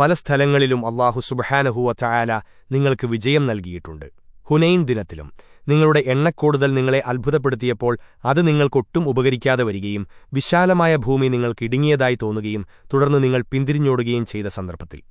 പല സ്ഥലങ്ങളിലും അള്ളാഹു സുബഹാനഹുവ ചായാല നിങ്ങൾക്ക് വിജയം നൽകിയിട്ടുണ്ട്. ഹുനൈൻ ദിനത്തിലും നിങ്ങളുടെ എണ്ണക്കൂടുതൽ നിങ്ങളെ അത്ഭുതപ്പെടുത്തിയപ്പോൾ അത് നിങ്ങൾക്കൊട്ടും ഉപകരിക്കാതെ വരികയും വിശാലമായ ഭൂമി നിങ്ങൾക്കിടുങ്ങിയതായി തോന്നുകയും തുടർന്ന് നിങ്ങൾ പിന്തിരിഞ്ഞോടുകയും ചെയ്ത സന്ദർഭത്തിൽ.